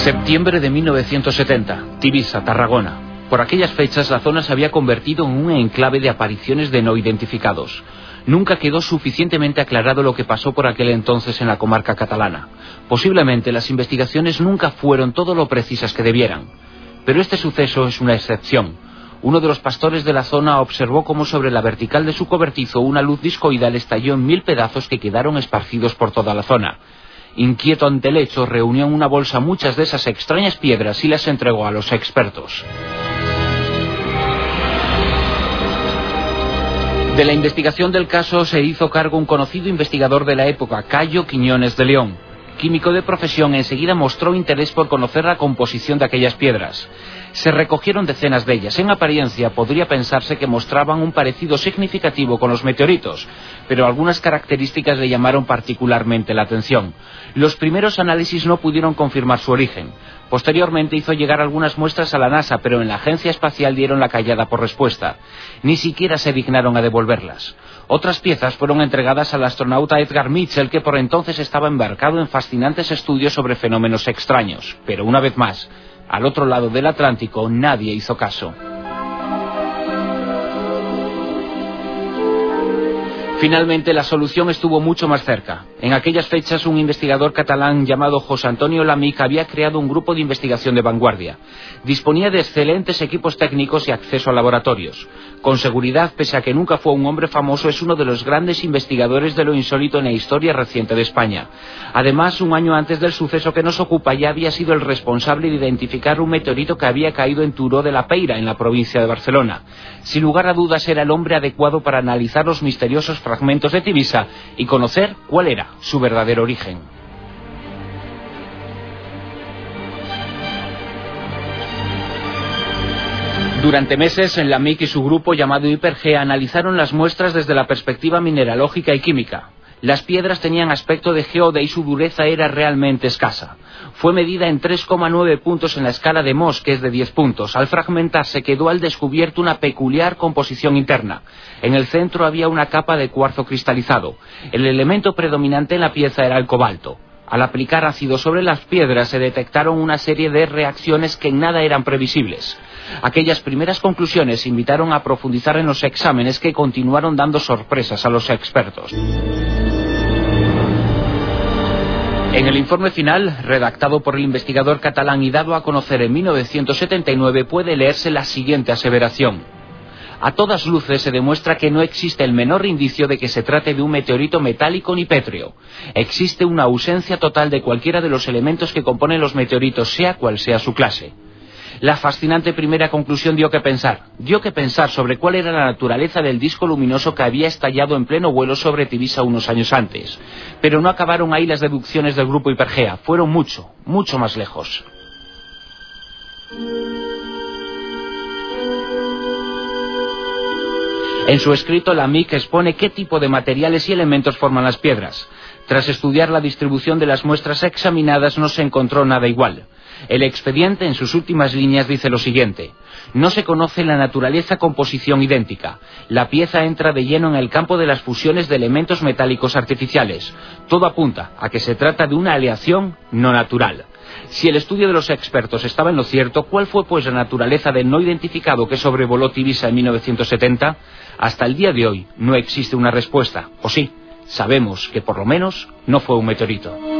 Septiembre de 1970, Tibisa, Tarragona. Por aquellas fechas la zona se había convertido en un enclave de apariciones de no identificados. Nunca quedó suficientemente aclarado lo que pasó por aquel entonces en la comarca catalana. Posiblemente las investigaciones nunca fueron todo lo precisas que debieran. Pero este suceso es una excepción. Uno de los pastores de la zona observó cómo sobre la vertical de su cobertizo una luz discoidal estalló en mil pedazos que quedaron esparcidos por toda la zona. Inquieto ante el hecho, reunió en una bolsa muchas de esas extrañas piedras y las entregó a los expertos. De la investigación del caso se hizo cargo un conocido investigador de la época, Cayo Quiñones de León. Químico de profesión, enseguida mostró interés por conocer la composición de aquellas piedras. Se recogieron decenas de ellas. En apariencia podría pensarse que mostraban un parecido significativo con los meteoritos, pero algunas características le llamaron particularmente la atención. Los primeros análisis no pudieron confirmar su origen. Posteriormente hizo llegar algunas muestras a la NASA, pero en la agencia espacial dieron la callada por respuesta. Ni siquiera se dignaron a devolverlas. Otras piezas fueron entregadas al astronauta Edgar Mitchell, que por entonces estaba embarcado en fascinantes estudios sobre fenómenos extraños. Pero una vez más, al otro lado del Atlántico nadie hizo caso. Finalmente, la solución estuvo mucho más cerca. En aquellas fechas, un investigador catalán llamado José Antonio Lamic había creado un grupo de investigación de vanguardia. Disponía de excelentes equipos técnicos y acceso a laboratorios. Con seguridad, pese a que nunca fue un hombre famoso, es uno de los grandes investigadores de lo insólito en la historia reciente de España. Además, un año antes del suceso que nos ocupa, ya había sido el responsable de identificar un meteorito que había caído en Turó de la Peira, en la provincia de Barcelona. Sin lugar a dudas, era el hombre adecuado para analizar los misteriosos fragmentos de Tibisa y conocer cuál era su verdadero origen. Durante meses, en la MIC y su grupo llamado Hiperg analizaron las muestras desde la perspectiva mineralógica y química. Las piedras tenían aspecto de geoda y su dureza era realmente escasa. Fue medida en 3,9 puntos en la escala de Mohs, que es de 10 puntos. Al fragmentarse quedó al descubierto una peculiar composición interna. En el centro había una capa de cuarzo cristalizado. El elemento predominante en la pieza era el cobalto. Al aplicar ácido sobre las piedras se detectaron una serie de reacciones que en nada eran previsibles. Aquellas primeras conclusiones invitaron a profundizar en los exámenes que continuaron dando sorpresas a los expertos. En el informe final, redactado por el investigador catalán y dado a conocer en 1979, puede leerse la siguiente aseveración. A todas luces se demuestra que no existe el menor indicio de que se trate de un meteorito metálico ni pétreo. Existe una ausencia total de cualquiera de los elementos que componen los meteoritos, sea cual sea su clase. La fascinante primera conclusión dio que pensar. Dio que pensar sobre cuál era la naturaleza del disco luminoso que había estallado en pleno vuelo sobre Tibisa unos años antes. Pero no acabaron ahí las deducciones del grupo Hipergea. Fueron mucho, mucho más lejos. En su escrito, la MIC expone qué tipo de materiales y elementos forman las piedras. Tras estudiar la distribución de las muestras examinadas, no se encontró nada igual. El expediente, en sus últimas líneas, dice lo siguiente. No se conoce la naturaleza composición idéntica. La pieza entra de lleno en el campo de las fusiones de elementos metálicos artificiales. Todo apunta a que se trata de una aleación no natural. Si el estudio de los expertos estaba en lo cierto, ¿cuál fue pues la naturaleza del no identificado que sobrevoló Tibisa en 1970? Hasta el día de hoy no existe una respuesta, o sí, sabemos que por lo menos no fue un meteorito.